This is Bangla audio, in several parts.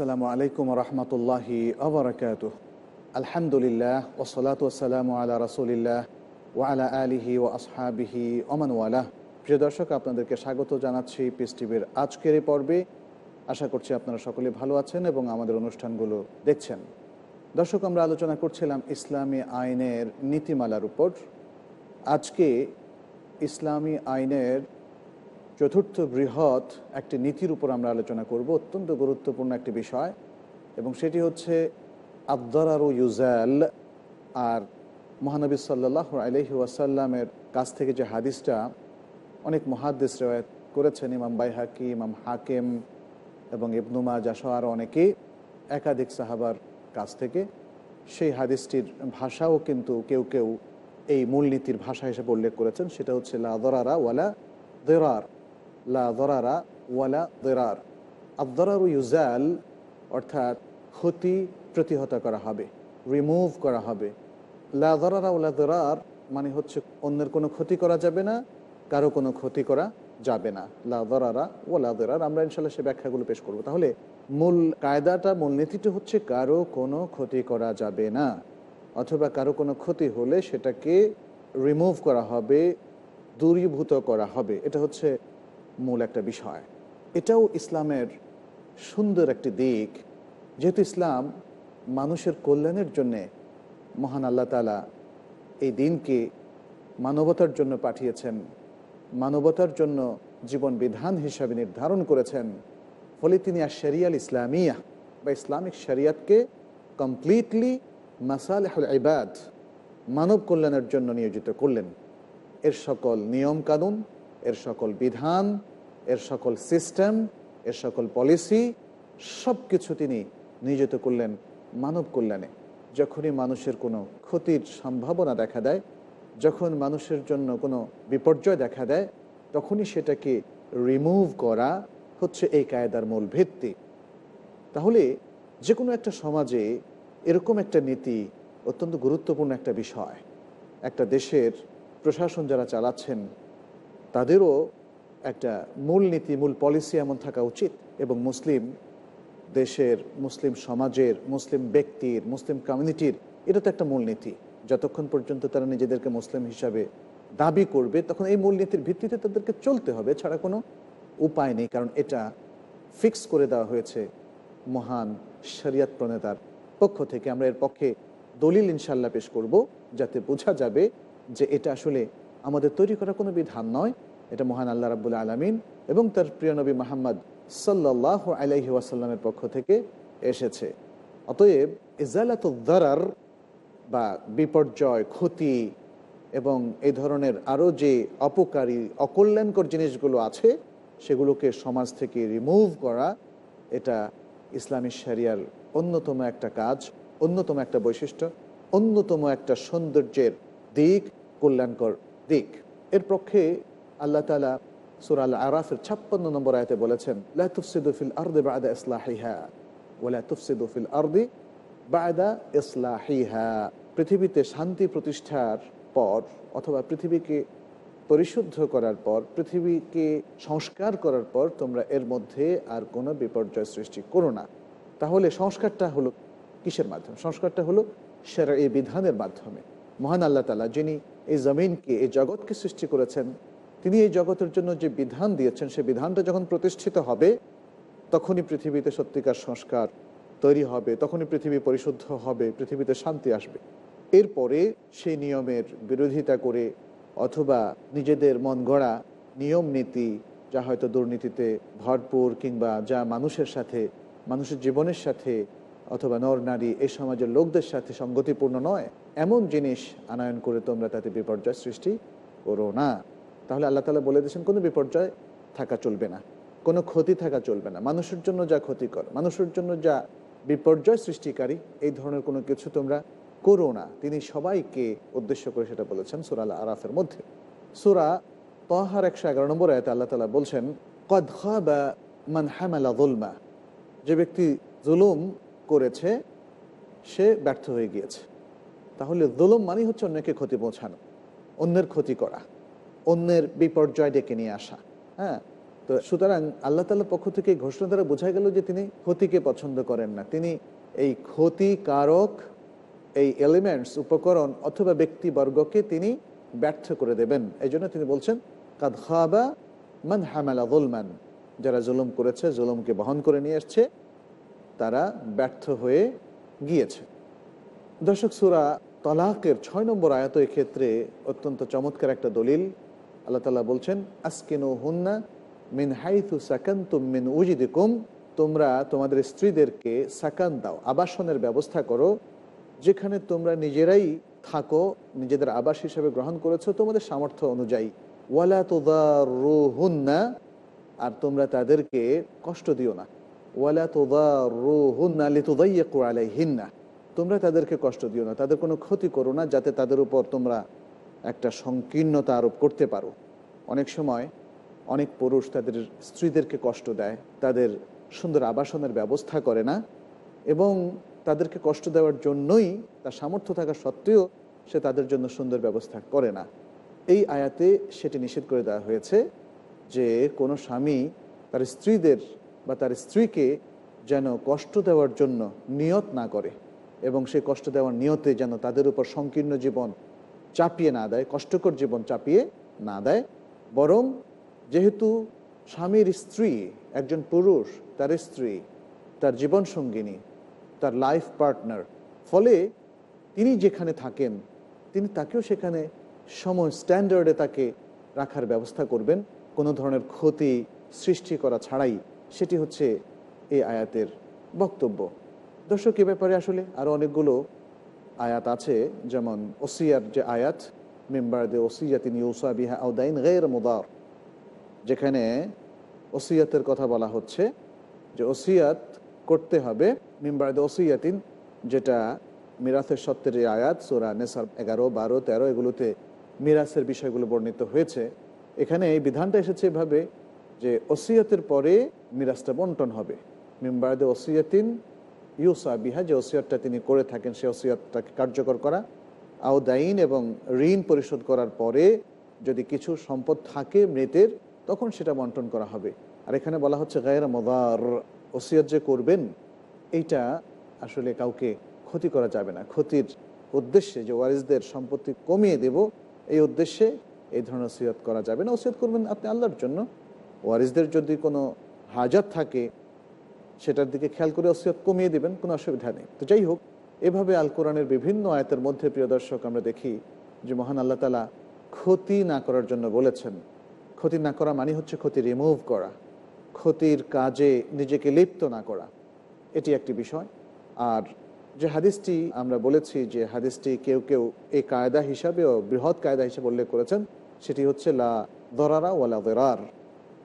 আসসালামু আলাইকুম রহমতুল্লাহি আবরকাত আলহামদুলিল্লাহ ওসলাত ওসালাম আলা রসুলিল্লাহ ও আলা আলিহি ও আসহাবিহি ওমানওয়ালাহ প্রিয় দর্শক, আপনাদেরকে স্বাগত জানাচ্ছি পিস টিভির আজকের এই পর্বে। আশা করছি আপনারা সকলে ভালো আছেন এবং আমাদের অনুষ্ঠানগুলো দেখছেন। দর্শক, আমরা আলোচনা করছিলাম ইসলামী আইনের নীতিমালার উপর। আজকে ইসলামী আইনের চতুর্থ বৃহৎ একটি নীতির উপর আমরা আলোচনা করব, অত্যন্ত গুরুত্বপূর্ণ একটি বিষয়, এবং সেটি হচ্ছে আবদরার ইউজাল আর মহানবী সাল্লাহ আলহি ওয়াসাল্লামের কাছ থেকে যে হাদিসটা অনেক মহাদ্দেশ রেওয়ায়ত করেছেন, ইমাম বাইহাকি, ইমাম হাকেম এবং ইবনুমা জাসহ আরও অনেকে একাধিক সাহাবার কাছ থেকে, সেই হাদিসটির ভাষাও কিন্তু কেউ কেউ এই মূলনীতির ভাষা হিসেবে উল্লেখ করেছেন, সেটা হচ্ছে লা দরারা ওয়ালা দেরার। লা দরারা ইউজাল অর্থাৎ ক্ষতি প্রতিহত করা হবে রিমুভ করা হবে। লা দরারা ওলা দেরার মানে হচ্ছে অন্যের কোনো ক্ষতি করা যাবে না, কারও কোনো ক্ষতি করা যাবে না। লা দরারা ওলা দেরার আমরা ইনশাল্লাহ সে ব্যাখ্যাগুলো পেশ করব। তাহলে মূল কায়দাটা, মূল নীতিটা হচ্ছে কারও কোনো ক্ষতি করা যাবে না, অথবা কারও কোনো ক্ষতি হলে সেটাকে রিমুভ করা হবে, দূরীভূত করা হবে। এটা হচ্ছে মূল একটা বিষয়। এটাও ইসলামের সুন্দর একটি দিক। যেহেতু ইসলাম মানুষের কল্যাণের জন্যে মহান আল্লাহ তালা এই দিনকে মানবতার জন্য পাঠিয়েছেন, মানবতার জন্য জীবন বিধান হিসাবে নির্ধারণ করেছেন। ফলে তিনি আর শরিয়াল ইসলামিয়া বা ইসলামিক শরিয়াতকে কমপ্লিটলি মাসালেহুল ইবাদ, মানব কল্যাণের জন্য নিয়োজিত করলেন। এর সকল নিয়ম কানুন এর সকল বিধান, এর সকল সিস্টেম, এর সকল পলিসি সব কিছু তিনি নিয়োজিত করলেন মানব কল্যাণে। যখনই মানুষের কোনো ক্ষতির সম্ভাবনা দেখা দেয়, যখন মানুষের জন্য কোনো বিপর্যয় দেখা দেয়, তখনই সেটাকে রিমুভ করা হচ্ছে এই কায়দার মূল ভিত্তি। তাহলে যে কোনো একটা সমাজে এরকম একটা নীতি অত্যন্ত গুরুত্বপূর্ণ একটা বিষয়। একটা দেশের প্রশাসন যারা চালাচ্ছেন তাদেরও একটা মূল নীতি মূল পলিসি এমন থাকা উচিত এবং মুসলিম দেশের, মুসলিম সমাজের, মুসলিম ব্যক্তির, মুসলিম কমিউনিটির এটা তো একটা মূলনীতি। যতক্ষণ পর্যন্ত তারা নিজেদেরকে মুসলিম হিসাবে দাবি করবে, তখন এই মূলনীতির ভিত্তিতে তাদেরকে চলতে হবে। ছাড়া কোনো উপায় নেই, কারণ এটা ফিক্স করে দেওয়া হয়েছে মহান শরিয়াত প্রণেতার পক্ষ থেকে। আমরা এর পক্ষে দলিল ইনশাল্লাহ পেশ করব, যাতে বোঝা যাবে যে এটা আসলে আমাদের তৈরি করা কোনো বিধান নয়। এটা মহান আল্লাহ রাবুল আলমিন এবং তার প্রিয় নবী মাহমদ সাল্লাহ আলাইহি ওয়াসাল্লামের পক্ষ থেকে এসেছে। অতএব ইজালাতুদ্দারার বা বিপর্যয়, ক্ষতি এবং এই ধরনের আরও যে অপকারী, অকল্যাণকর জিনিসগুলো আছে, সেগুলোকে সমাজ থেকে রিমুভ করা, এটা ইসলামী শরিয়ার অন্যতম একটা কাজ, অন্যতম একটা বৈশিষ্ট্য, অন্যতম একটা সৌন্দর্যের দিক, কল্যাণকর দিক এর পক্ষে আল্লাহ তালা সুরাল আরাফের ছাপ্পান্ন নম্বর আয়তে বলেছেন লাতুফসিদুফিল আর্দে বাদা ইসলাহিহা ওলা তুফসিদুফিল আর্দি বাদা ইসলাহিহা। পৃথিবীতে শান্তি প্রতিষ্ঠার পর অথবা পৃথিবীকে পরিশুদ্ধ করার পর, পৃথিবীকে সংস্কার করার পর তোমরা এর মধ্যে আর কোনো বিপর্যয় সৃষ্টি করো না। তাহলে সংস্কারটা হলো কিসের মাধ্যমে? সংস্কারটা হলো সেরা এই বিধানের মাধ্যমে। মহান আল্লাহ তালা যিনি এই জমিনকে, এই জগৎকে সৃষ্টি করেছেন। তিনি এই জগতের জন্য যে বিধান দিয়েছেন, সে বিধানটা যখন প্রতিষ্ঠিত হবে, তখনই পৃথিবীতে সত্যিকার সংস্কার তৈরি হবে, তখনই পৃথিবী পরিশুদ্ধ হবে, পৃথিবীতে শান্তি আসবে। এরপরে সেই নিয়মের বিরোধিতা করে অথবা নিজেদের মন গড়া নিয়ম নীতি, যা হয়তো দুর্নীতিতে ভরপুর কিংবা যা মানুষের সাথে, মানুষের জীবনের সাথে অথবা নর, নারী এই সমাজের লোকদের সাথে সঙ্গতিপূর্ণ নয়। এমন জিনিস আনায়ন করে তোমরা তাতে বিপর্যয় সৃষ্টি করো না। তাহলে আল্লাহ তালা বলে দিয়েছেন, কোনো বিপর্যয় থাকা চলবে না। কোনো ক্ষতি থাকা চলবে না। মানুষের জন্য যা ক্ষতিকর মানুষের জন্য যা বিপর্যয় সৃষ্টিকারী, এই ধরনের কোনো কিছু তোমরা করো না। তিনি সবাইকে উদ্দেশ্য করে সেটা বলেছেন সুরাল আরাফের মধ্যে। সুরা তহার একশো এগারো নম্বর আয়তে আল্লাহ তালা বলছেন, কদ বা মান জুলমা যে ব্যক্তি জুলুম করেছে, সে ব্যর্থ হয়ে গিয়েছে। তাহলে জুলুম মানেই হচ্ছে অন্যকে ক্ষতি পৌঁছানো, অন্যের ক্ষতি করা, অন্যের বিপর্যয় ডেকে নিয়ে আসা হ্যাঁ? তো সুতরাং আল্লাহ তালার পক্ষ থেকে ঘোষণা দ্বারা বোঝা গেল যে তিনি ক্ষতিকে পছন্দ করেন না। তিনি এই ক্ষতিকারক, এই এলিমেন্টস উপকরণ অথবা ব্যক্তিবর্গকে তিনি ব্যর্থ করে দেবেন। এই জন্য তিনি বলছেন, কাদ খাবা মান হামালা জুলমান। যারা জুলুম করেছে, জুলুমকে বহন করে নিয়ে এসছে তারা ব্যর্থ হয়ে গিয়েছে। দর্শক, সুরা তলাকের ছয় নম্বর আয়াত ক্ষেত্রে অত্যন্ত চমৎকার একটা দলিল। আল্লাহ তালা বলছেন আসকিনু হুন্না মিন হাইথু সাকান্তুম মিন উজিদিকুম তোমরা তোমাদের স্ত্রীদেরকে সাকান দাও, আবাসনের ব্যবস্থা করো। যেখানে তোমরা নিজেরাই থাকো, নিজেদের আবাস হিসেবে গ্রহণ করেছ, তোমাদের সামর্থ্য অনুযায়ী। ওয়ালা তোদারুহুন্না, আর তোমরা তাদেরকে কষ্ট দিও না। ওয়ালা তোমরা তাদেরকে কষ্ট দিও না, তাদের কোনো ক্ষতি করো না, যাতে তাদের উপর তোমরা একটা সংকীর্ণতা আরোপ করতে পারো। অনেক সময় অনেক পুরুষ তাদের স্ত্রীদেরকে কষ্ট দেয়, তাদের সুন্দর আবাসনের ব্যবস্থা করে না, এবং তাদেরকে কষ্ট দেওয়ার জন্যই তার সামর্থ্য থাকা সত্ত্বেও সে তাদের জন্য সুন্দর ব্যবস্থা করে না। এই আয়াতে সেটি নিষেধ করে দেওয়া হয়েছে যে কোনো স্বামী তার স্ত্রীদের বা তার স্ত্রীকে যেন কষ্ট দেওয়ার জন্য নিয়ত না করে এবং সেই কষ্ট দেওয়ার নিয়তে যেন তাদের উপর সংকীর্ণ জীবন চাপিয়ে না দেয়, কষ্টকর জীবন চাপিয়ে না দেয়। বরং যেহেতু স্বামীর স্ত্রী, একজন পুরুষ, তার স্ত্রী, তার জীবন সঙ্গিনী, তার লাইফ পার্টনার, ফলে তিনি যেখানে থাকেন, তিনি তাকেও সেখানে সময় স্ট্যান্ডার্ডে তাকে রাখার ব্যবস্থা করবেন। কোনো ধরনের ক্ষতি সৃষ্টি করা ছাড়াই সেটি হচ্ছে এই আয়াতের বক্তব্য। দর্শক, এ ব্যাপারে আসলে আরও অনেকগুলো আয়াত আছে, যেমন ওসিয়ার যে আয়াত, মেম্বার দে ওসিয়াতিন ইউসা বিহা আউদাইন গের মুদার, যেখানে ওসিয়াতের কথা বলা হচ্ছে যে ওসিয়াত করতে হবে মেম্বার দে ওসিয়াতিন, যেটা মিরাসের সত্ত্বের যে আয়াত, সোরা নেসার এগারো, বারো, তেরো, এগুলোতে মিরাসের বিষয়গুলো বর্ণিত হয়েছে। এখানে এই বিধানটা এসেছে এভাবে যে ওসিয়তের পরে মিরাজটা বন্টন হবে। মিম্বারদে ওসিয়তিন ইউসা বিহা, যে ওসিয়তটা তিনি করে থাকেন, সে ওসিয়তটাকে কার্যকর করা। আওদাইন এবং ঋণ পরিশোধ করার পরে যদি কিছু সম্পদ থাকে মৃতের, তখন সেটা বন্টন করা হবে। আর এখানে বলা হচ্ছে গায়ের মদার, ওসিয়ত যে করবেন, এইটা আসলে কাউকে ক্ষতি করা যাবে না। ক্ষতির উদ্দেশ্যে যে ওয়ারিসদের সম্পত্তি কমিয়ে দেব, এই উদ্দেশ্যে এই ধরনের ওসিয়ত করা যাবে না। ওসিয়ত করবেন আপনি আল্লাহর জন্য। ওয়ারিসদের যদি কোনো হাজাত থাকে, সেটার দিকে খেয়াল করে ওসিয়ত কমিয়ে দেবেন, কোনো অসুবিধা নেই। তো যাই হোক, এভাবে আল কোরআনের বিভিন্ন আয়তের মধ্যে, প্রিয় দর্শক, আমরা দেখি যে মহান আল্লাহ তালা ক্ষতি না করার জন্য বলেছেন। ক্ষতি না করা মানে হচ্ছে ক্ষতি রিমুভ করা, ক্ষতির কাজে নিজেকে লিপ্ত না করা। এটি একটি বিষয়। আর যে হাদিসটি আমরা বলেছি যে হাদিসটি কেউ কেউ এই কায়দা হিসাবেও, বৃহৎ কায়দা হিসেবে উল্লেখ করেছেন, সেটি হচ্ছে লা দরারা ওয়ালা দেরার।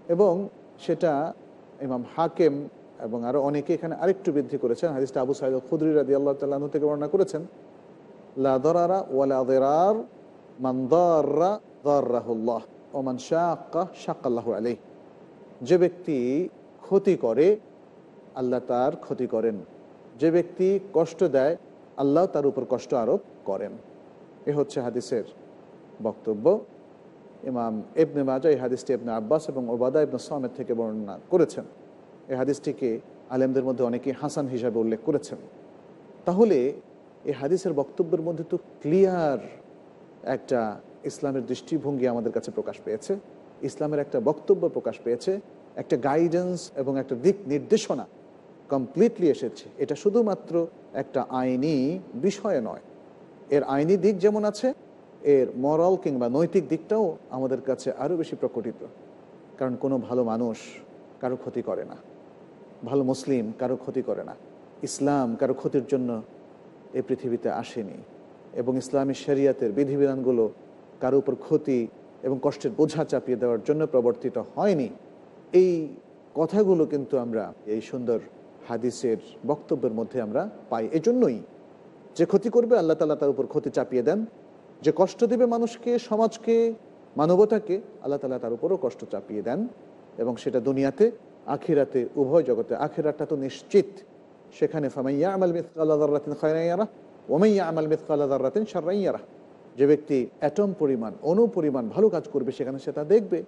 এবং সেটা ইমাম হাকেম এবং আরও অনেকে এখানে আরেকটু বৃদ্ধি করেছেন। হাদিসটা আবু সাইদ খুদরি রাদি আল্লাহ তাল্লাহ থেকে বর্ণনা করেছেন। লা দরারা ওয়ালা দেরার মান দর্রা দর্রাহুল্লাহ ওমান শাক্কা শাক্কাল্লাহু আলাই যে ব্যক্তি ক্ষতি করে, আল্লাহ তার ক্ষতি করেন। যে ব্যক্তি কষ্ট দেয়, আল্লাহ তার উপর কষ্ট আরোপ করেন। এ হচ্ছে হাদিসের বক্তব্য। ইমাম এবনে মাজা এই হাদিসটি এবনে আব্বাস এবং ওবাদা ইবনে সামের থেকে বর্ণনা করেছেন। এই হাদিসটিকে আলেমদের মধ্যে অনেকেই হাসান হিসাবে উল্লেখ করেছেন। তাহলে এই হাদিসের বক্তব্যের মধ্যে তো ক্লিয়ার একটা ইসলামের দৃষ্টিভঙ্গি আমাদের কাছে প্রকাশ পেয়েছে, ইসলামের একটা বক্তব্য প্রকাশ পেয়েছে, একটা গাইডেন্স এবং একটা দিক নির্দেশনা কমপ্লিটলি এসেছে। এটা শুধুমাত্র একটা আইনি বিষয় নয়। এর আইনি দিক যেমন আছে এর মরাল কিংবা নৈতিক দিকটাও আমাদের কাছে আরও বেশি প্রকটিত। কারণ কোনো ভালো মানুষ কারও ক্ষতি করে না। ভালো মুসলিম কারও ক্ষতি করে না। ইসলাম কারও ক্ষতির জন্য এই পৃথিবীতে আসেনি এবং ইসলামী শরিয়াতের বিধিবিধানগুলো কারও উপর ক্ষতি এবং কষ্টের বোঝা চাপিয়ে দেওয়ার জন্য প্রবর্তিত হয়নি। এই কথাগুলো কিন্তু আমরা এই সুন্দর হাদিসের বক্তব্যের মধ্যে আমরা পাই। এজন্যই যে ক্ষতি করবে, আল্লাহ তালা তার উপর ক্ষতি চাপিয়ে দেন। যে কষ্ট দেবে মানুষকে, সমাজকে, মানবতাকে, আল্লাহ তালা তার উপরও কষ্ট চাপিয়ে দেন এবং সেটা দুনিয়াতে, আখিরাতে, উভয় জগতে, আখিরাতটা তো নিশ্চিত। সেখানে ফামাইয়া আমাল মিসকালাদারাতিন খয়রাইয়ারা ওমাইয়া আমাল মিসকালাদারাতিন সারাইয়ারা যে ব্যক্তি অ্যাটম পরিমাণ অনু পরিমাণ ভালো কাজ করবে, সেখানে সে তা দেখবে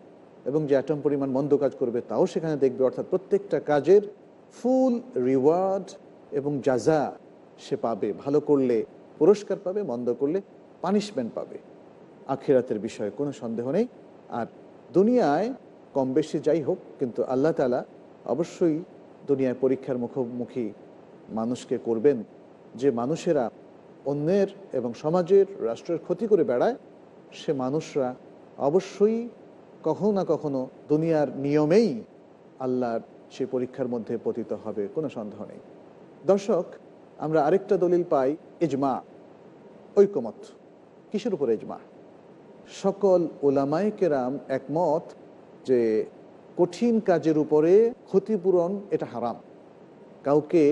এবং যে অ্যাটম পরিমাণ মন্দ কাজ করবে, তাও সেখানে দেখবে। অর্থাৎ প্রত্যেকটা কাজের ফুল রিওয়ার্ড এবং যাজা সে পাবে। ভালো করলে পুরস্কার পাবে, মন্দ করলে পানিশমেন্ট পাবে। আখিরাতের বিষয়ে কোনো সন্দেহ নেই। আর দুনিয়ায় কম বেশি যাই হোক, কিন্তু আল্লাহ তালা অবশ্যই দুনিয়ায় পরীক্ষার মুখোমুখি মানুষকে করবেন। যে মানুষেরা অন্যের এবং সমাজের রাষ্ট্রের ক্ষতি করে বেড়ায়, সে মানুষরা অবশ্যই কখনো না কখনো দুনিয়ার নিয়মেই আল্লাহর সে পরীক্ষার মধ্যে পতিত হবে, কোনো সন্দেহ নেই। দর্শক, আমরা আরেকটা দলিল পাই, ইজমা ঐকমত কিসের উপর ইজমা? সকল ওলামায় কেরাম একমত যে কঠিন কাজের উপরে ক্ষতিপূরণ এটা হারাম। কাউকে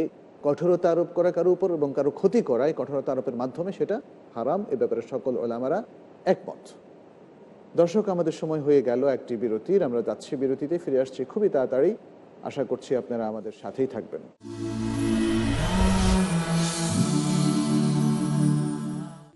কঠোরতা আরোপ করা কারও উপর এবং কারও ক্ষতি করায় কঠোরতা আরোপের মাধ্যমে সেটা হারাম, এ ব্যাপারে সকল ওলামারা একমত। দর্শক, আমাদের সময় হয়ে গেল একটি বিরতির, আমরা যাচ্ছি বিরতিতে, ফিরে আসছি খুবই তাড়াতাড়ি। আশা করছি আপনারা আমাদের সাথেই থাকবেন।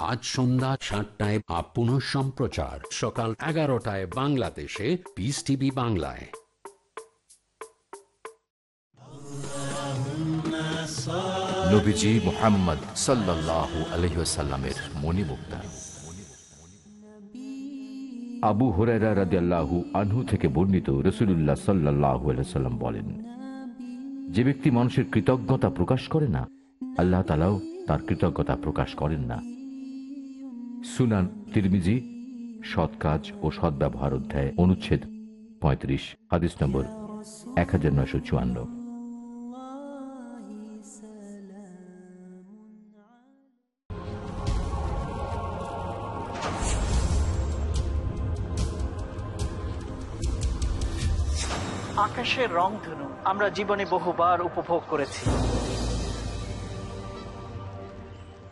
আজ সন্ধ্যা সাতটায় আপন সম্প্রচার। সকাল এগারোটায় বাংলাদেশে পিস টিভি বাংলায়। আবু রাদিয়াল্লাহু আনহু থেকে বর্ণিত রসুল্লাহ সাল্লাহ সাল্লাম বলেন, যে ব্যক্তি মানুষের কৃতজ্ঞতা প্রকাশ করে না, আল্লাহ তালাও তার কৃতজ্ঞতা প্রকাশ করেন না। সুনান তিরমিজি সৎ কাজ ও সদ্ব্যবহার অধ্যায়, অনুচ্ছেদ পঁয়ত্রিশ, হাদিস নম্বর এক হাজার নয়শো চুয়ান্ন। আকাশের রংধনু আমরা জীবনে বহুবার উপভোগ করেছি।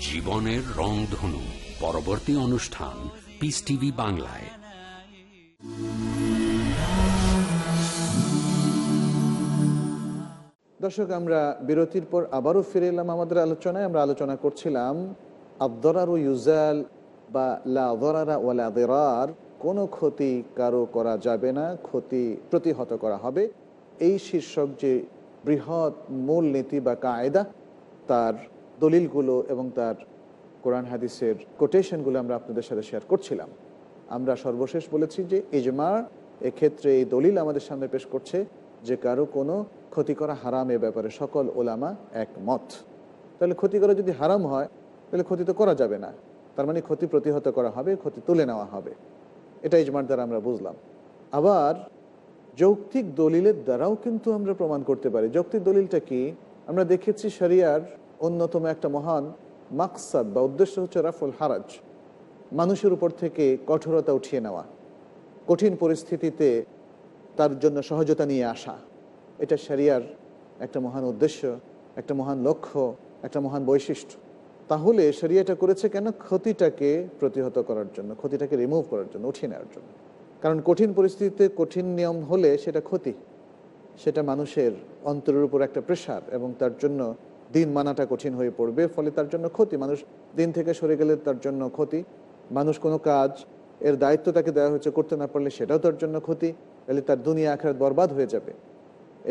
জীবনের রংধনু, পরবর্তী অনুষ্ঠান পিস টিভি বাংলায়। দর্শক, আমরা বিরতির পর আবারও ফিরে এলাম আমাদের আলোচনায়। আমরা আলোচনা করছিলাম, আবদরার ইউজাল বা লা দরারা ওয়ালা দেরার, কোনো ক্ষতি কারও করা যাবে না, ক্ষতি প্রতিহত করা হবে। এই শীর্ষক যে বৃহৎ মূল নীতি বা কায়দা, তার দলিলগুলো এবং তার কোরআন হাদিসের কোটেশনগুলো আমরা আপনাদের সাথে শেয়ার করছিলাম। আমরা সর্বশেষ বলেছি যে ইজমা এক্ষেত্রে এই দলিল আমাদের সামনে পেশ করছে যে কারও কোনো ক্ষতি করা হারাম এ ব্যাপারে সকল ওলামা একমত। তাহলে ক্ষতি করা যদি হারাম হয়, তাহলে ক্ষতি তো করা যাবে না। তার মানে ক্ষতি প্রতিহত করা হবে, ক্ষতি তুলে নেওয়া হবে। এটা ইজমার দ্বারা আমরা বুঝলাম। আবার যৌক্তিক দলিলের দ্বারাও কিন্তু আমরা প্রমাণ করতে পারি। যৌক্তিক দলিলটা কি? আমরা দেখেছি শরিয়ার অন্যতম একটা মহান মাকসাদ বা উদ্দেশ্য হচ্ছে রাফুল হারাজ, মানুষের উপর থেকে কঠোরতা উঠিয়ে নেওয়া, কঠিন পরিস্থিতিতে তার জন্য সহজতা নিয়ে আসা। এটা শরিয়ার একটা মহান উদ্দেশ্য, একটা মহান লক্ষ্য, একটা মহান বৈশিষ্ট্য। তাহলে শরিয়াটা করেছে কেন? ক্ষতিটাকে প্রতিহত করার জন্য, ক্ষতিটাকে রিমুভ করার জন্য, উঠিয়ে নেওয়ার জন্য। কারণ কঠিন পরিস্থিতিতে কঠিন নিয়ম হলে সেটা ক্ষতি। সেটা মানুষের অন্তরের উপর একটা প্রেশার এবং তার জন্য দিন মানাটা কঠিন হয়ে পড়বে, ফলে তার জন্য ক্ষতি। মানুষ দিন থেকে সরে গেলে তার জন্য ক্ষতি। মানুষ কোনো কাজ, এর দায়িত্ব তাকে দেওয়া হয়েছে করতে না পারলে সেটাও তার জন্য ক্ষতি। তাহলে তার দুনিয়া আখরাত বরবাদ হয়ে যাবে।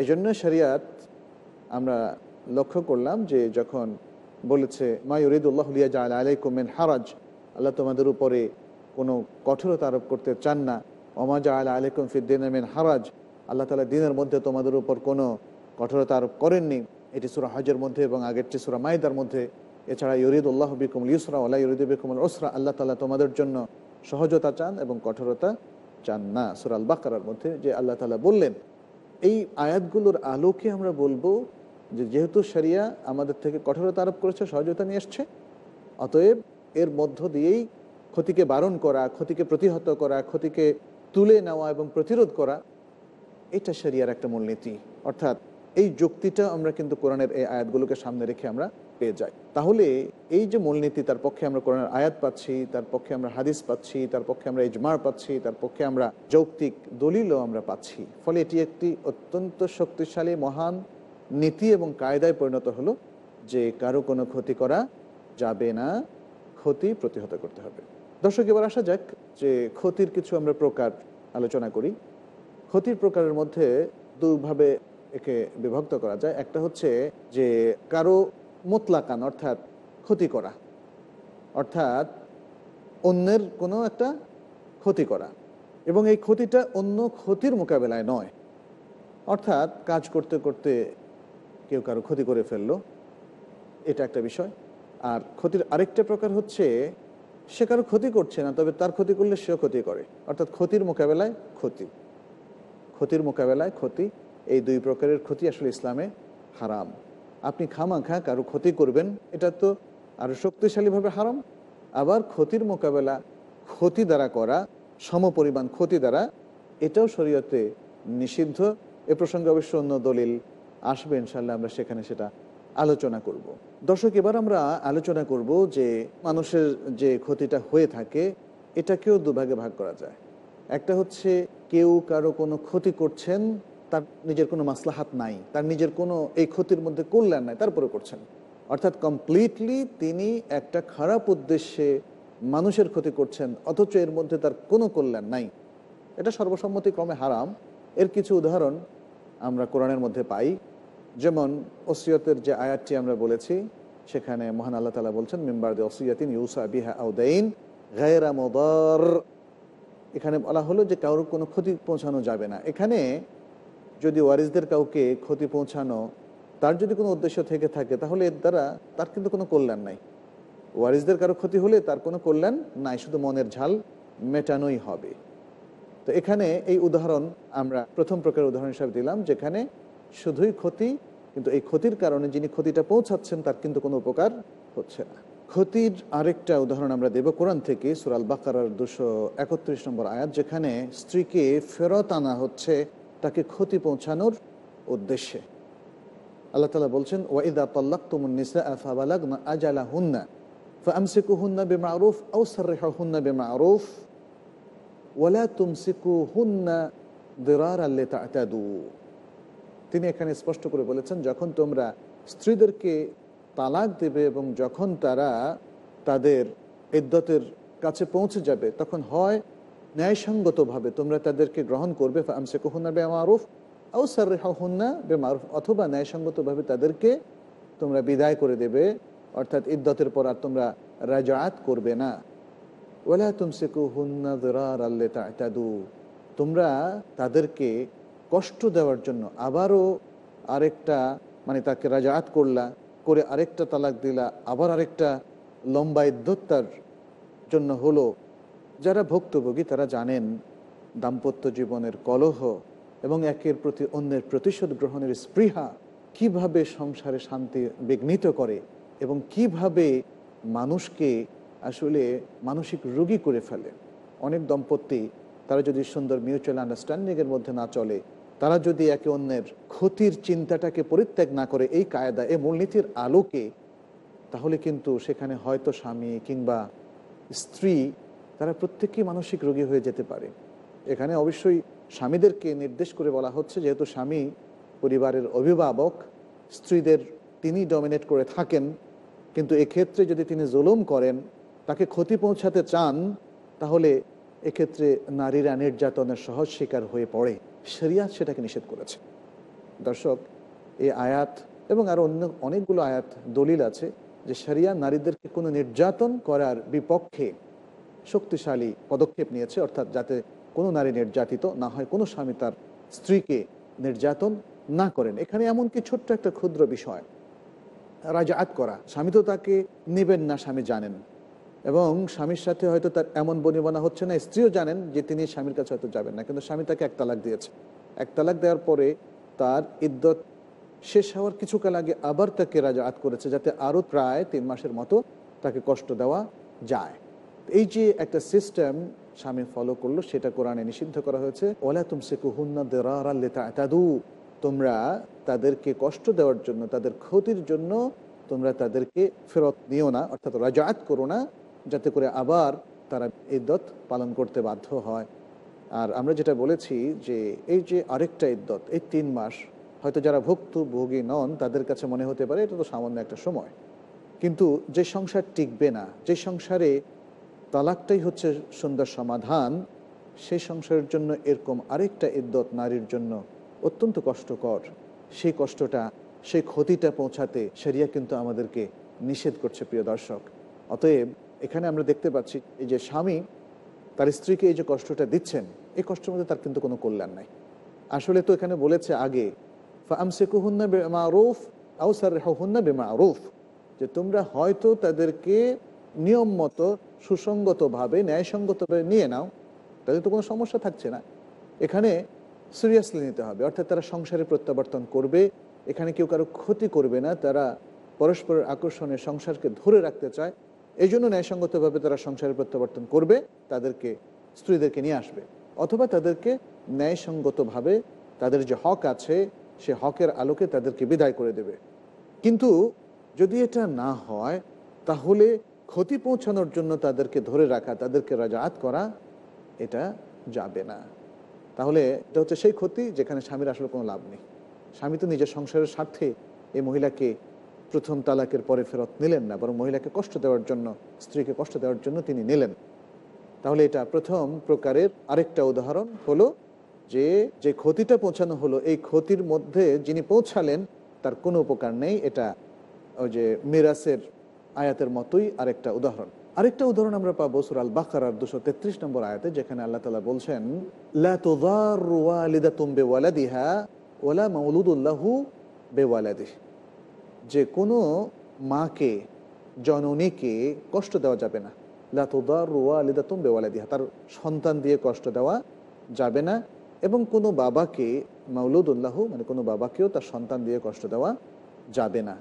এই জন্য শরিয়াত আমরা লক্ষ্য করলাম যে যখন বলেছে, মা ইউরিদুল্লাহ লিয়া জাল আলাইকুমেন হারাজ আল্লাহ তোমাদের উপরে কোনো কঠোরতা আরোপ করতে চান না। ওমা জা আলা আলাইকুম ফিদ্দিন হারাজ আল্লাহ তালা দিনের মধ্যে তোমাদের উপর কোনো কঠোরতা আরোপ করেননি। এটি সুরা হজের মধ্যে এবং আগেরটি সুরা মাইদার মধ্যে। এছাড়া ইউরিদ উল্লাহ বিকুম ইউসরা আল্লাহ ইউরিদ বিকুম ওসরা আল্লাহ তালা তোমাদের জন্য সহজতা চান এবং কঠোরতা চান না। সুরাল বাকার মধ্যে যে আল্লাহ তালা বললেন, এই আয়াতগুলোর আলোকে আমরা বলব যে যেহেতু শরিয়া আমাদের থেকে কঠোরতা আরোপ করেছে, সহজতা নিয়ে এসছে, অতএব এর মধ্য দিয়েই ক্ষতিকে বারণ করা, ক্ষতিকে প্রতিহত করা, ক্ষতিকে তুলে নেওয়া এবং প্রতিরোধ করা, এটা শরিয়ার একটা মূলনীতি। অর্থাৎ এই যুক্তিটা আমরা কিন্তু কোরআনের এই আয়াতগুলোকে সামনে রেখে আমরা পেয়ে যাই। তাহলে এই যে মূলনীতি, তার পক্ষে আমরা কোরআনের আয়াত পাচ্ছি, তার পক্ষে আমরা হাদিস পাচ্ছি, তার পক্ষে আমরা ইজমার পাচ্ছি, তার পক্ষে আমরা যৌক্তিক দলিলও আমরা পাচ্ছি। ফলে এটি একটি অত্যন্ত শক্তিশালী, মহান নীতি এবং কায়দায় পরিণত হলো যে কারও কোনো ক্ষতি করা যাবে না, ক্ষতি প্রতিহত করতে হবে। দর্শক, এবার আসা যাক যে ক্ষতির কিছু আমরা প্রকার আলোচনা করি। ক্ষতির প্রকারের মধ্যে দুভাবে একে বিভক্ত করা যায়। একটা হচ্ছে যে কারও মোতলাকান, অর্থাৎ ক্ষতি করা, অর্থাৎ অন্যের কোনো একটা ক্ষতি করা। এবং এই ক্ষতিটা অন্য ক্ষতির মোকাবেলায় নয়। অর্থাৎ কাজ করতে করতে কেউ কারও ক্ষতি করে ফেলল, এটা একটা বিষয়। আর ক্ষতির আরেকটা প্রকার হচ্ছে, সে কারও ক্ষতি করছে না, তবে তার ক্ষতি করলে সেও ক্ষতি করে। অর্থাৎ ক্ষতির মোকাবেলায় ক্ষতি। ক্ষতির মোকাবেলায় ক্ষতি এই দুই প্রকারের ক্ষতি আসলে ইসলামে হারাম। আপনি খামাখা কারও ক্ষতি করবেন, এটা তো আরও শক্তিশালীভাবে হারাম। আবার ক্ষতির মোকাবেলা, ক্ষতি দ্বারা করা, সমপরিমাণ ক্ষতি দ্বারা, এটাও শরীয়তে নিষিদ্ধ। এ প্রসঙ্গে অবশ্য অন্য দলিল আসবে ইনশাল্লাহ আমরা সেখানে সেটা আলোচনা করব। দর্শক, এবার আমরা আলোচনা করব যে মানুষের যে ক্ষতিটা হয়ে থাকে, এটাকেও দুভাগে ভাগ করা যায়। একটা হচ্ছে, কেউ কারও কোনো ক্ষতি করছেন তার নিজের কোনো মাসলাহাত নাই, তার নিজের কোনো এই ক্ষতির মধ্যে কল্যাণ নাই তারপরে করছেন। অর্থাৎ কমপ্লিটলি তিনি একটা খারাপ উদ্দেশ্যে মানুষের ক্ষতি করছেন, অথচ এর মধ্যে তার কোনো কল্যাণ নাই। এটা সর্বসম্মতিক্রমে হারাম। এর কিছু উদাহরণ আমরা কোরআনের মধ্যে পাই। যেমন ওসিয়তের যে আয়াতটি আমরা বলেছি, সেখানে মহান আল্লাহ তালা বলছেন মেম্বার দে ওসিয়াতিন ইউসা বিহা আউদাইন এখানে বলা হলো যে কারোর কোনো ক্ষতি পৌঁছানো যাবে না। এখানে যদি ওয়ারিসদের কাউকে ক্ষতি পৌঁছানো তার যদি কোনো উদ্দেশ্য থেকে থাকে, তাহলে এর দ্বারা তার কিন্তু কোনো কল্যাণ নাই। ওয়ারিসদের কারও ক্ষতি হলে তার কোনো কল্যাণ নাই, শুধু মনের ঝাল মেটানোই হবে। তো এখানে এই উদাহরণ আমরা প্রথম প্রকার উদাহরণ হিসাবে দিলাম, যেখানে শুধুই ক্ষতি, কিন্তু এই ক্ষতির কারণে যিনি ক্ষতিটা পৌঁছাচ্ছেন, তার কিন্তু কোনো উপকার হচ্ছে না। ক্ষতির আরেকটা উদাহরণ আমরা দেব কোরআন থেকে সুরাল বাকার দুশো একত্রিশ নম্বর আয়াত, যেখানে স্ত্রীকে ফেরত আনা হচ্ছে তাকে ক্ষতি পৌঁছানোর উদ্দেশ্যে। আল্লাহ তালা বলছেন, ওয়াইদা তাল্লাক তুমুন্নিসা ফাবালাগ আজালা হুন্না ফামসিকু হুন্না বে মারুফ আউসারেহা হুন্না বেমা আরুফ ওয়ালা তুমসিকু হুন্না দেরার আল্লে তাতাদু তিনি এখানে স্পষ্ট করে বলেছেন, যখন তোমরা স্ত্রীদেরকে তালাক দেবে এবং যখন তারা তাদের ইদ্যতের কাছে পৌঁছে যাবে, তখন হয় ন্যায়সঙ্গতভাবে তোমরা তাদেরকে গ্রহণ করবে আমসে কুহুন্না বে মারুফ আও সার্রেহুন্না বে মারুফ অথবা ন্যায়সঙ্গতভাবে তাদেরকে তোমরা বিদায় করে দেবে, অর্থাৎ ইদ্যতের পর আর তোমরা রাজাত করবে না। ওলা তুমসে কুহুন্না দরার আল্লে তাদু তোমরা তাদেরকে কষ্ট দেওয়ার জন্য আবারও আরেকটা মানে তাকে রাজাত করলা, করে আরেকটা তালাক দিলা, আবার আরেকটা লম্বা ইদ্যতার জন্য হলো যারা ভুক্তভোগী, তারা জানেন দাম্পত্য জীবনের কলহ এবং একের প্রতি অন্যের প্রতিশোধ গ্রহণের স্পৃহা কীভাবে সংসারে শান্তি বিঘ্নিত করে এবং কীভাবে মানুষকে আসলে মানসিক রোগী করে ফেলে। অনেক দম্পতি, তারা যদি সুন্দর মিউচুয়াল আন্ডারস্ট্যান্ডিংয়ের মধ্যে না চলে, তারা যদি একে অন্যের ক্ষতির চিন্তাটাকে পরিত্যাগ না করে এই কায়দা, এই মূলনীতির আলোকে, তাহলে কিন্তু সেখানে হয়তো স্বামী কিংবা স্ত্রী তারা প্রত্যেকেই মানসিক রোগী হয়ে যেতে পারে। এখানে অবশ্যই স্বামীদেরকে নির্দেশ করে বলা হচ্ছে, যেহেতু স্বামী পরিবারের অভিভাবক, স্ত্রীদের তিনি ডমিনেট করে থাকেন, কিন্তু এক্ষেত্রে যদি তিনি জুলুম করেন, তাকে ক্ষতি পৌঁছাতে চান, তাহলে এক্ষেত্রে নারীরা নির্যাতনের সহজ শিকার হয়ে পড়ে। শরিয়াত সেটাকে নিষেধ করেছে। দর্শক, এই আয়াত এবং আরও অন্য অনেকগুলো আয়াত দলিল আছে যে শরিয়া নারীদেরকে কোনো নির্যাতন করার বিপক্ষে শক্তিশালী পদক্ষেপ নিয়েছে, অর্থাৎ যাতে কোনো নারী নির্যাতিত না হয়, কোনো স্বামী তার স্ত্রীকে নির্যাতন না করেন। এখানে এমনকি ছোট্ট একটা ক্ষুদ্র বিষয় রাজা রাজাত করা। স্বামী তো তাকে নেবেন না, স্বামী জানেন। এবং স্বামীর সাথে হয়তো তার এমন বনিবনা হচ্ছে না, স্ত্রীও জানেন যে তিনি স্বামীর কাছে হয়তো যাবেন না। কিন্তু স্বামী তাকে এক তালাক দিয়েছে। এক তালাক দেওয়ার পরে তার ইদ্যত শেষ হওয়ার কিছুকাল আগে আবার তাকে রাজাত করেছে, যাতে আরও প্রায় তিন মাসের মতো তাকে কষ্ট দেওয়া যায়। এই যে একটা সিস্টেম স্বামী ফলো করল, সেটা কোরআনে নিষিদ্ধ করা হয়েছে ওলা তুমসে কুহুন্না দেরাদু তোমরা তাদেরকে কষ্ট দেওয়ার জন্য, তাদের ক্ষতির জন্য তোমরা তাদেরকে ফেরত নিও না, অর্থাৎ রাজাত করো না, যাতে করে আবার তারা ইদ্যত পালন করতে বাধ্য হয়। আর আমরা যেটা বলেছি যে এই যে আরেকটা ইদ্যত এই তিন মাস, হয়তো যারা ভুক্তভোগী নন, তাদের কাছে মনে হতে পারে এটা তো সামান্য একটা সময়। কিন্তু যে সংসার টিকবে না, যে সংসারে তালাকটাই হচ্ছে সুন্দর সমাধান। সেই সংসারের জন্য এরকম আরেকটা ইদ্যত নারীর জন্য অত্যন্ত কষ্টকর। সেই কষ্টটা, সেই ক্ষতিটা পৌঁছাতে সেরিয়া কিন্তু আমাদেরকে নিষেধ করছে প্রিয় দর্শক। অতএব এখানে আমরা দেখতে পাচ্ছি এই যে স্বামী, তার স্ত্রীকে এই যে কষ্টটা দিচ্ছেন, এই কষ্টের মধ্যে তার কিন্তু কোনো কল্যাণ নাই। আসলে তো এখানে বলেছে আগে, ফামসেকুহুন্না বেমারুফ। যে তোমরা হয়তো তাদেরকে নিয়ম মতো সুসঙ্গতভাবে ন্যায়সঙ্গতভাবে নিয়ে নাও তাদের তো কোনো সমস্যা থাকছে না। এখানে সিরিয়াসলি নিতে হবে, অর্থাৎ তারা সংসারে প্রত্যাবর্তন করবে, এখানে কেউ কারও ক্ষতি করবে না, তারা পরস্পরের আকর্ষণে সংসারকে ধরে রাখতে চায় এই জন্য ন্যায়সঙ্গতভাবে তারা সংসারে প্রত্যাবর্তন করবে, তাদেরকে, স্ত্রীদেরকে নিয়ে আসবে। অথবা তাদেরকে ন্যায়সঙ্গতভাবে, তাদের যে হক আছে, সে হকের আলোকে তাদেরকে বিদায় করে দেবে। কিন্তু যদি এটা না হয়, তাহলে ক্ষতি পৌঁছানোর জন্য তাদেরকে ধরে রাখা, তাদেরকে রাজাত করা, এটা যাবে না। তাহলে এটা হচ্ছে সেই ক্ষতি যেখানে স্বামীর আসলে কোনো লাভ নেই। স্বামী তো নিজের সংসারের স্বার্থে এই মহিলাকে প্রথম তালাকের পরে ফেরত নিলেন না, বরং মহিলাকে কষ্ট দেওয়ার জন্য, স্ত্রীকে কষ্ট দেওয়ার জন্য তিনি নিলেন। তাহলে এটা প্রথম প্রকারের আরেকটা উদাহরণ হলো যে যে ক্ষতিটা পৌঁছানো হলো, এই ক্ষতির মধ্যে যিনি পৌঁছালেন, তার কোনো উপকার নেই। এটা ওই যে মিরাসের আয়াতের মতোই আরেকটা উদাহরণ। আরেকটা উদাহরণ আমরা পাবো সুরাল বাকার দুশো তেত্রিশ নম্বর আয়াতে, যেখানে আল্লাহ তালা বলছেন ওলা যে কোনো মাকে, জননীকে কষ্ট দেওয়া যাবে না। রুয়া তার সন্তান দিয়ে কষ্ট দেওয়া যাবে না। এবং কোনো বাবাকে মাউলুদুল্লাহ মানে কোনো বাবাকেও তার সন্তান দিয়ে কষ্ট দেওয়া যাবে না।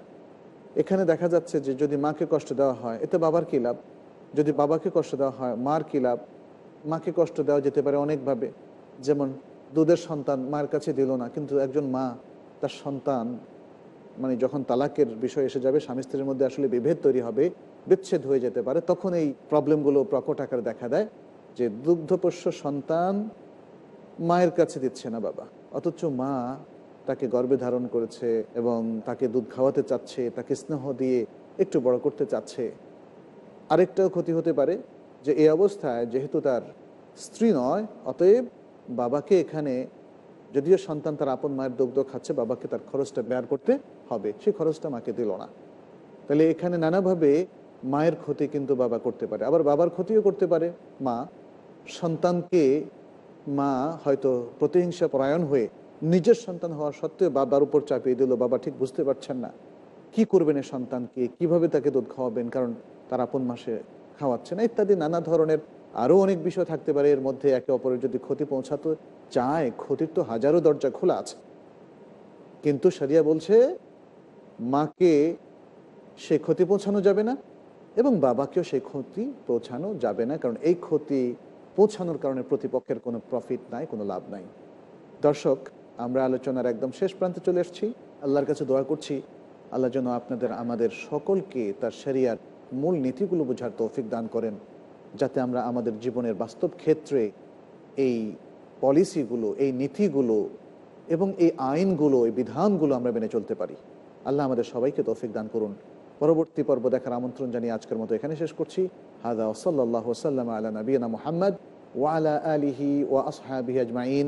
এখানে দেখা যাচ্ছে যে যদি মাকে কষ্ট দেওয়া হয়, এতে বাবার কী লাভ? যদি বাবাকে কষ্ট দেওয়া হয়, মার কী লাভ? মাকে কষ্ট দেওয়া যেতে পারে অনেকভাবে। যেমন দুধের সন্তান মায়ের কাছে দিল না, কিন্তু একজন মা, তার সন্তান মানে যখন তালাকের বিষয় এসে যাবে, স্বামী স্ত্রীর মধ্যে আসলে বিভেদ তৈরি হবে, বিচ্ছেদ হয়ে যেতে পারে, তখন এই প্রবলেমগুলো প্রকট আকারে দেখা দেয় যে দুগ্ধপোষ্য সন্তান মায়ের কাছে দিচ্ছে না বাবা। অথচ মা তাকে গর্ভে ধারণ করেছে এবং তাকে দুধ খাওয়াতে চাচ্ছে, তাকে স্নেহ দিয়ে একটু বড় করতে চাচ্ছে। আরেকটাও ক্ষতি হতে পারে যে এই অবস্থায় যেহেতু তার স্ত্রী নয়, অতএব বাবাকে এখানে যদিও সন্তান তার আপন মায়ের দুগ্ধ খাচ্ছে, বাবাকে তার খরচটা বেয়ার করতে হবে। সেই খরচটা মাকে দিল না। তাহলে এখানে নানাভাবে মায়ের ক্ষতি কিন্তু বাবা করতে পারে। আবার বাবার ক্ষতিও করতে পারে। মা, সন্তানকে মা হয়তো প্রতিহিংসা পরায়ণ হয়ে নিজের সন্তান হওয়া সত্ত্বেও বাবার উপর চাপিয়ে দিল, বাবা ঠিক বুঝতে পারছেন না। কি করবেন এই সন্তানকে? কীভাবে তাকে দুধ খাওয়াবেন? কারণ তার আপন মাসে খাওয়াচ্ছে না, ইত্যাদি নানা ধরনের আরও অনেক বিষয় থাকতে পারে। এর মধ্যে একে অপরের যদি ক্ষতি পৌঁছাতে চায়, ক্ষতির তো হাজারো দরজা খোলা আছে। কিন্তু সারিয়া বলছে, মাকে সে ক্ষতি পৌঁছানো যাবে না এবং বাবাকেও সেই ক্ষতি পৌঁছানো যাবে না, কারণ এই ক্ষতি পৌঁছানোর কারণে প্রতিপক্ষের কোনো প্রফিট নাই, কোনো লাভ নাই। দর্শক আমরা আলোচনার একদম শেষ প্রান্তে চলে এসেছি। আল্লাহর কাছে দোয়া করছি, আল্লাহ যেন আপনাদের, আমাদের সকলকে তার শরিয়ার মূল নীতিগুলো বোঝার তৌফিক দান করেন, যাতে আমরা আমাদের জীবনের বাস্তব ক্ষেত্রে এই পলিসিগুলো, এই নীতিগুলো এবং এই আইনগুলো, এই বিধানগুলো আমরা মেনে চলতে পারি। আল্লাহ আমাদের সবাইকে তৌফিক দান করুন। পরবর্তী পর্ব দেখার আমন্ত্রণ জানিয়ে আজকের মতো এখানে শেষ করছি। হাদা ওসল্লাহ ওসাল্লাম আলা নবীনা মোহাম্মদ ওয়ালা আলিহি ওয়া আসহাবিহি আজমাইন।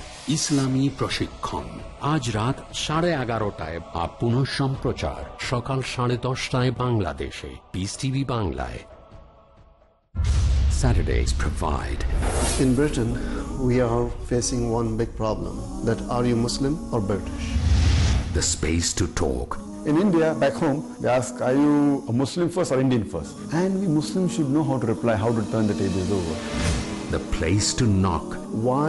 ইসলামী প্রশিক্ষণ আজ রাত সাড়ে এগারোটায় বা পুনঃ সম্প্রচার সকাল সাড়ে দশটায় বাংলাদেশে পিস টিভি বাংলায় Saturdays provide In Britain, we are facing one big problem that are you Muslim or British? the space to talk In India, back home, they ask, are you a Muslim first or Indian first? And we Muslims should know how to reply, how to turn the tables over. the place to knock Why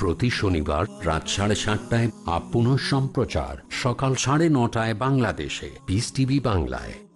প্রতি শনিবার রাত সাড়ে সাতটায় আপ সম্প্রচার সকাল সাড়ে নটায় বাংলাদেশে। পিস টিভি বাংলায়।